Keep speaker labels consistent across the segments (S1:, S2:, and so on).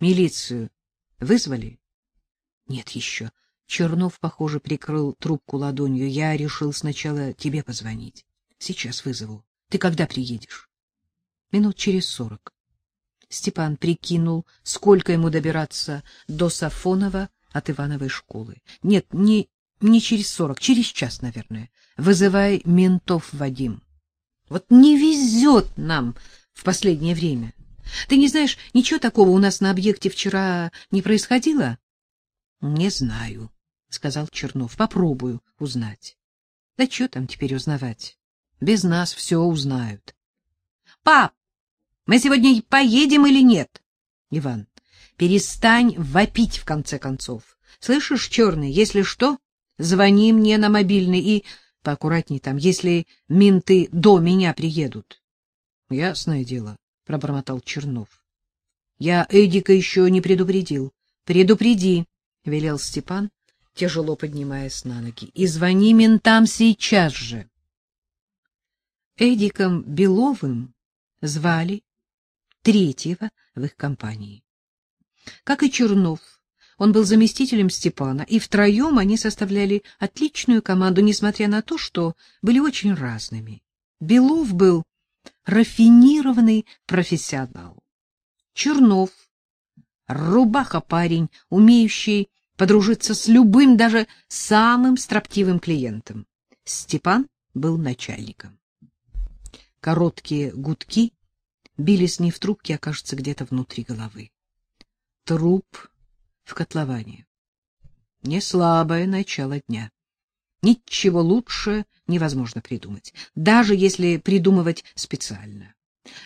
S1: Милицию вызвали? Нет еще. Чернов, похоже, прикрыл трубку ладонью. Я решил сначала тебе позвонить. Сейчас вызову. Ты когда приедешь? Минут через сорок. Степан прикинул, сколько ему добираться до Сафонова от Ивановой школы. Нет, не не через сорок, через час, наверное. Вызывай ментов, Вадим. Вот не везет нам в последнее время. Ты не знаешь, ничего такого у нас на объекте вчера не происходило? — Не знаю, — сказал Чернов. — Попробую узнать. — Да что там теперь узнавать? Без нас все узнают. — Пап, мы сегодня поедем или нет? — Иван, перестань вопить в конце концов. Слышишь, Черный, если что, звони мне на мобильный и поаккуратней там, если менты до меня приедут. — Ясное дело, — пробормотал Чернов. — Я Эдика еще не предупредил. — Предупреди, — велел Степан, тяжело поднимаясь на ноги. — И звони ментам сейчас же. Эдиком Беловым звали третьего в их компании. Как и Чернов, он был заместителем Степана, и втроем они составляли отличную команду, несмотря на то, что были очень разными. Белов был рафинированный профессионал. Чернов — рубаха-парень, умеющий подружиться с любым, даже самым строптивым клиентом. Степан был начальником. Короткие гудки бились не в трубке, а, кажется, где-то внутри головы. Труп в котловане. Не слабое начало дня. Ничего лучше невозможно придумать, даже если придумывать специально.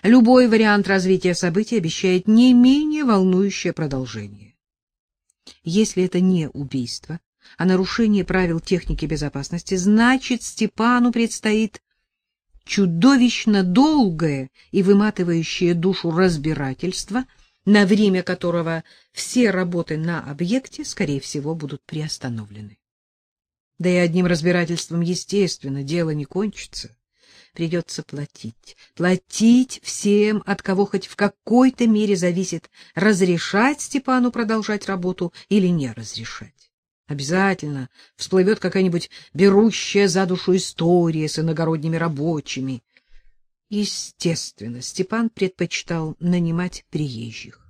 S1: Любой вариант развития событий обещает не менее волнующее продолжение. Если это не убийство, а нарушение правил техники безопасности, значит, Степану предстоит чудовищно долгое и выматывающее душу разбирательство — на время которого все работы на объекте, скорее всего, будут приостановлены. Да и одним разбирательством, естественно, дело не кончится. Придется платить. Платить всем, от кого хоть в какой-то мере зависит, разрешать Степану продолжать работу или не разрешать. Обязательно всплывет какая-нибудь берущая за душу история с иногородними рабочими, Естественно, Степан предпочитал нанимать приезжих.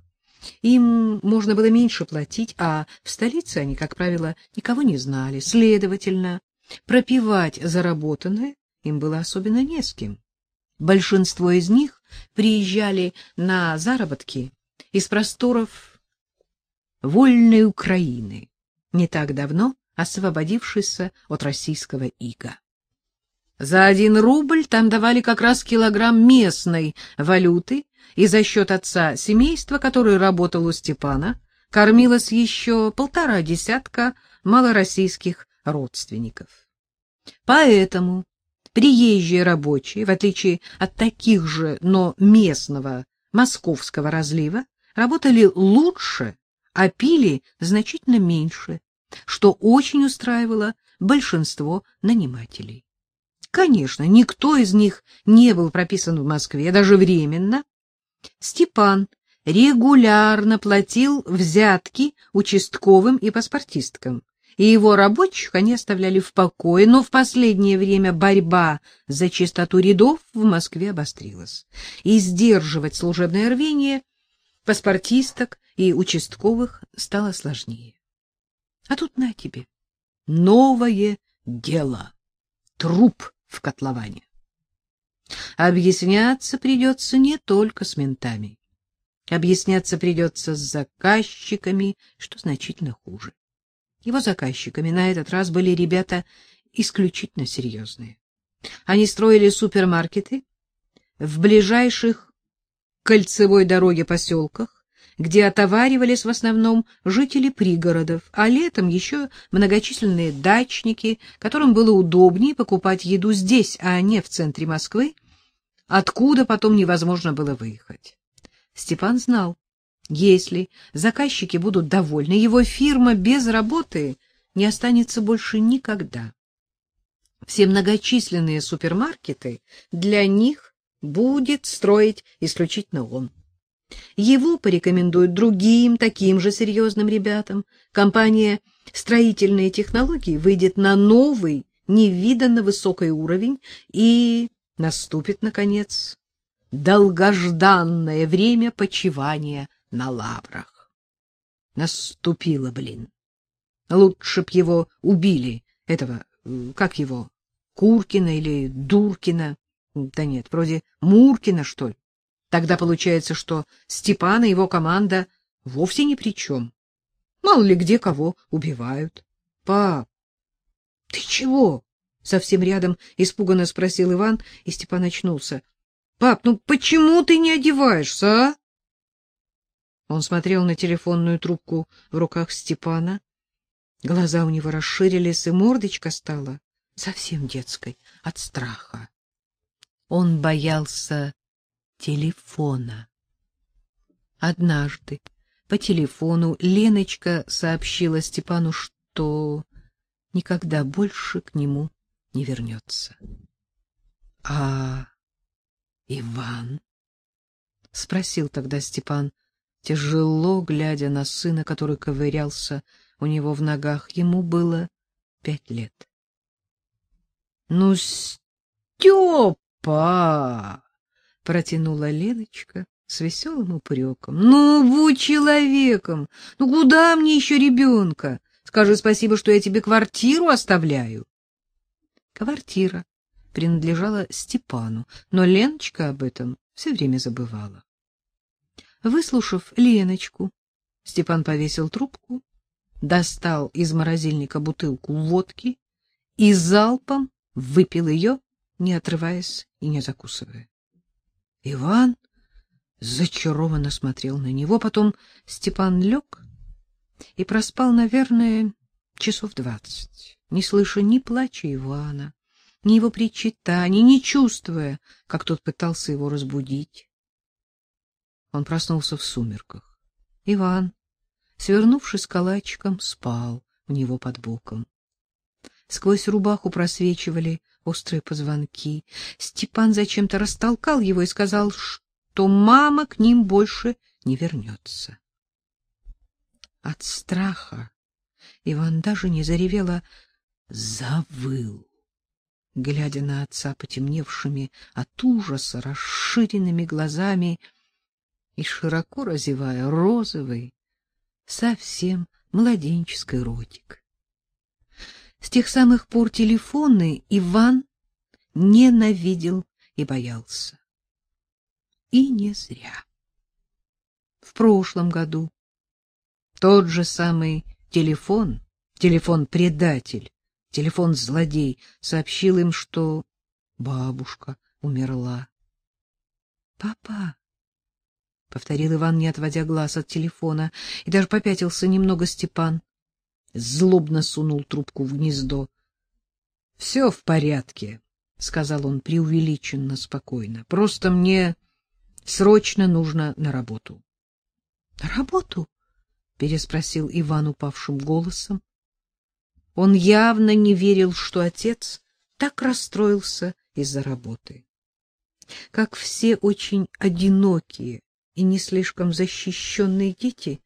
S1: Им можно было меньше платить, а в столице они, как правило, никого не знали. Следовательно, пропивать заработанное им было особенно не с кем. Большинство из них приезжали на заработки из просторов вольной Украины, не так давно освободившейся от российского ига. За один рубль там давали как раз килограмм местной валюты, и за счет отца семейства, который работал у Степана, кормилось еще полтора десятка малороссийских родственников. Поэтому приезжие рабочие, в отличие от таких же, но местного московского разлива, работали лучше, а пили значительно меньше, что очень устраивало большинство нанимателей. Конечно, никто из них не был прописан в Москве, даже временно. Степан регулярно платил взятки участковым и паспортисткам, и его рабочих они оставляли в покое, но в последнее время борьба за чистоту рядов в Москве обострилась, и сдерживать служебное рвение паспортисток и участковых стало сложнее. А тут на тебе новое дело — труп в котловане. Объясняться придется не только с ментами. Объясняться придется с заказчиками, что значительно хуже. Его заказчиками на этот раз были ребята исключительно серьезные. Они строили супермаркеты в ближайших кольцевой дороге поселках, где отоваривались в основном жители пригородов, а летом еще многочисленные дачники, которым было удобнее покупать еду здесь, а не в центре Москвы, откуда потом невозможно было выехать. Степан знал, если заказчики будут довольны, его фирма без работы не останется больше никогда. Все многочисленные супермаркеты для них будет строить исключительно он. Его порекомендуют другим таким же серьезным ребятам. Компания «Строительные технологии» выйдет на новый, невиданно высокий уровень и наступит, наконец, долгожданное время почивания на лаврах. Наступило, блин. Лучше б его убили, этого, как его, Куркина или Дуркина. Да нет, вроде Муркина, что ли. Тогда получается, что Степан и его команда вовсе ни при чем. Мало ли где кого убивают. — Пап, ты чего? — совсем рядом испуганно спросил Иван, и Степан очнулся. — Пап, ну почему ты не одеваешься, а? Он смотрел на телефонную трубку в руках Степана. Глаза у него расширились, и мордочка стала совсем детской от страха. Он боялся телефона. Однажды по телефону Леночка сообщила Степану, что никогда больше к нему не вернется. — А Иван? — спросил тогда Степан, тяжело глядя на сына, который ковырялся у него в ногах. Ему было пять лет. — Ну, Степа! — протянула Леночка с веселым упреком. — Ну, будь человеком! Ну, куда мне еще ребенка? Скажи спасибо, что я тебе квартиру оставляю. Квартира принадлежала Степану, но Леночка об этом все время забывала. Выслушав Леночку, Степан повесил трубку, достал из морозильника бутылку водки и залпом выпил ее, не отрываясь и не закусывая. Иван зачарованно смотрел на него, потом Степан лег и проспал, наверное, часов двадцать, не слыша ни плача Ивана, ни его причитаний, не чувствуя, как тот пытался его разбудить. Он проснулся в сумерках. Иван, свернувшись калачиком, спал у него под боком. Сквозь рубаху просвечивали острые позвонки. Степан зачем-то растолкал его и сказал, что мама к ним больше не вернется. От страха Иван даже не заревел, а завыл, глядя на отца потемневшими от ужаса расширенными глазами и широко разевая розовый, совсем младенческий ротик. С тех самых пор телефоны Иван ненавидел и боялся. И не зря. В прошлом году тот же самый телефон, телефон-предатель, телефон-злодей сообщил им, что бабушка умерла. — Папа, — повторил Иван, не отводя глаз от телефона, и даже попятился немного Степан. Злобно сунул трубку в гнездо. — Все в порядке, — сказал он преувеличенно спокойно. — Просто мне срочно нужно на работу. — На работу? — переспросил Иван упавшим голосом. Он явно не верил, что отец так расстроился из-за работы. Как все очень одинокие и не слишком защищенные дети,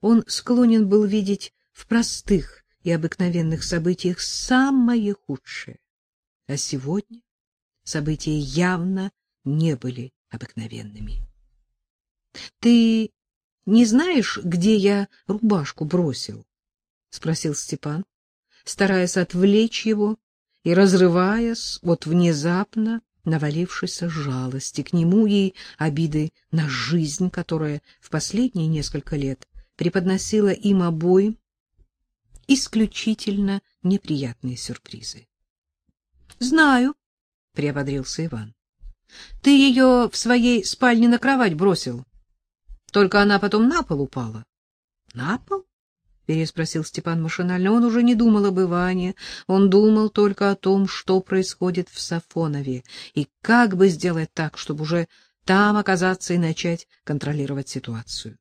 S1: он склонен был видеть в простых и обыкновенных событиях самое худшее. А сегодня события явно не были обыкновенными. — Ты не знаешь, где я рубашку бросил? — спросил Степан, стараясь отвлечь его и разрываясь от внезапно навалившейся жалости к нему и обиды на жизнь, которая в последние несколько лет преподносила им обоим исключительно неприятные сюрпризы. — Знаю, — приободрился Иван. — Ты ее в своей спальне на кровать бросил. Только она потом на пол упала. — На пол? — переспросил Степан машинально. Он уже не думал об Иване, он думал только о том, что происходит в Сафонове, и как бы сделать так, чтобы уже там оказаться и начать контролировать ситуацию.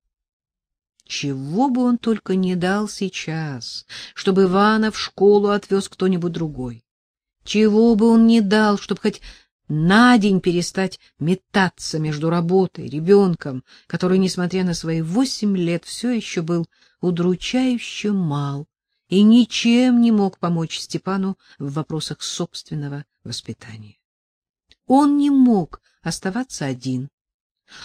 S1: Чего бы он только не дал сейчас, чтобы Ивана в школу отвез кто-нибудь другой. Чего бы он не дал, чтобы хоть на день перестать метаться между работой, ребенком, который, несмотря на свои восемь лет, все еще был удручающе мал и ничем не мог помочь Степану в вопросах собственного воспитания. Он не мог оставаться один.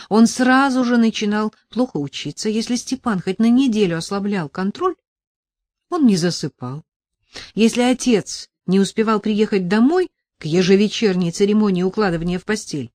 S1: Он сразу же начинал плохо учиться. Если Степан хоть на неделю ослаблял контроль, он не засыпал. Если отец не успевал приехать домой, к ежевечерней церемонии укладывания в постель.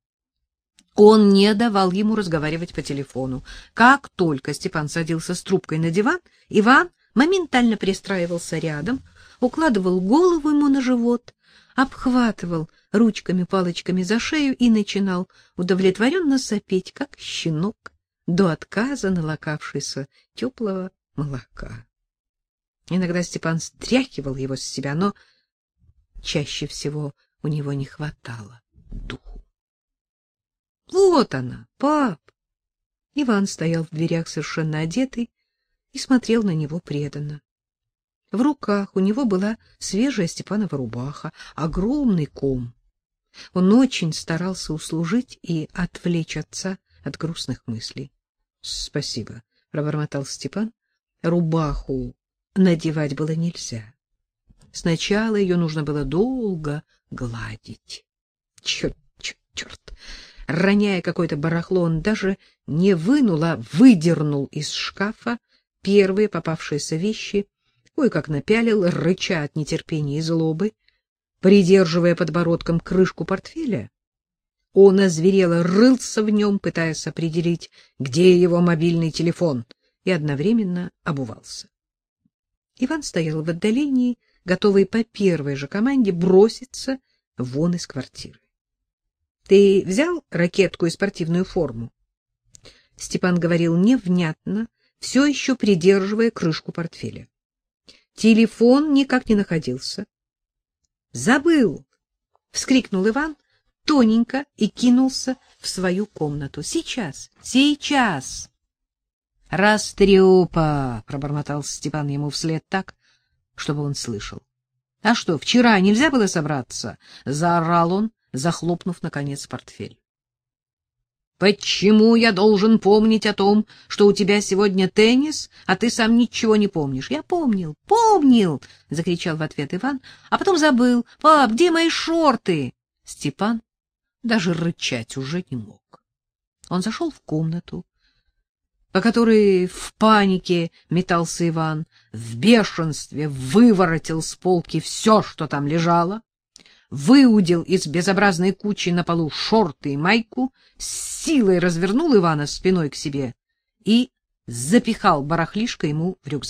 S1: Он не давал ему разговаривать по телефону. Как только Степан садился с трубкой на диван, Иван моментально пристраивался рядом, укладывал голову ему на живот, обхватывал ручками-палочками за шею и начинал удовлетворенно сопеть, как щенок, до отказа налокавшийся теплого молока. Иногда Степан стряхивал его с себя, но чаще всего у него не хватало духу. Вот она, пап. Иван стоял в дверях совершенно одетый и смотрел на него преданно. В руках у него была свежая Степанова рубаха, огромный ком. Он очень старался услужить и отвлечь отца от грустных мыслей. — Спасибо, — пробормотал Степан. Рубаху надевать было нельзя. Сначала ее нужно было долго гладить. Черт, черт, черт! Роняя какое-то барахло, он даже не вынул, а выдернул из шкафа первые попавшиеся вещи, кое-как напялил, рыча от нетерпения и злобы, придерживая подбородком крышку портфеля. Он озверело рылся в нем, пытаясь определить, где его мобильный телефон, и одновременно обувался. Иван стоял в отдалении, готовый по первой же команде броситься вон из квартиры. — Ты взял ракетку и спортивную форму? Степан говорил невнятно, все еще придерживая крышку портфеля. Телефон никак не находился. — Забыл! — вскрикнул Иван тоненько и кинулся в свою комнату. — Сейчас! Сейчас! — Растрепа! — пробормотал Степан ему вслед так, чтобы он слышал. — А что, вчера нельзя было собраться? — заорал он, захлопнув, наконец, портфель. — Почему я должен помнить о том, что у тебя сегодня теннис, а ты сам ничего не помнишь? — Я помнил, помнил! — закричал в ответ Иван, а потом забыл. — Пап, где мои шорты? Степан даже рычать уже не мог. Он зашел в комнату, по которой в панике метался Иван, в бешенстве выворотил с полки все, что там лежало, выудил из безобразной кучи на полу шорты и майку, с силой развернул Ивана спиной к себе и запихал барахлишко ему в рюкзак.